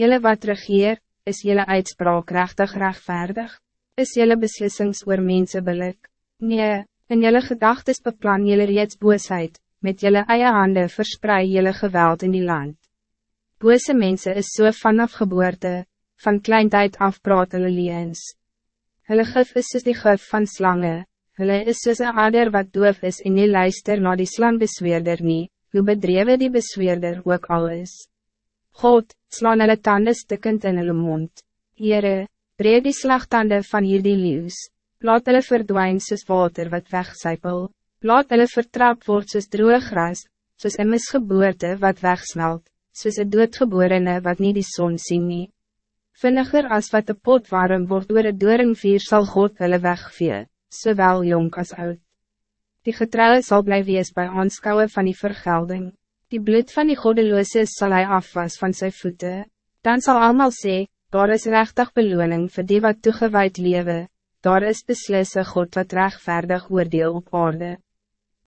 Jelle wat regeer, is jelle uitspraak rechtig rechtvaardig? Is jelle beslissings oor mense billik? Nee, in jelle gedagtes beplan jelle reeds boosheid, met jelle eie hande verspreid jelle geweld in die land. Bose mensen is so vanaf geboorte, van kleintijd af praat hulle leens. Hulle gif is soos die gif van slangen, hulle is soos een ader wat doof is en nie luister na die slangbesweerder nie, hoe bedreven die besweerder ook al is. God, slaan hulle tanden stikkend in hulle mond. Heere, breed die slagtanden van hierdie leeuws. Laat hulle verdwijn soos water wat wegsypel. Laat hulle vertrap word soos droge gras, soos een misgeboorte wat wegsmelt, soos een doodgeborene wat niet die zon sien nie. Vinniger as wat de pot warm wordt door het doornvier sal God hulle wegvee, zowel jong als oud. Die getrouwe zal blijven wees bij aanskouwen van die vergelding. Die bloed van die goddeloze zal hij afwas van zijn voeten. Dan zal allemaal zeggen, daar is rechtig beloning voor die wat toegewijd leven, daar is beslisse God wat rechtvaardig oordeel op orde.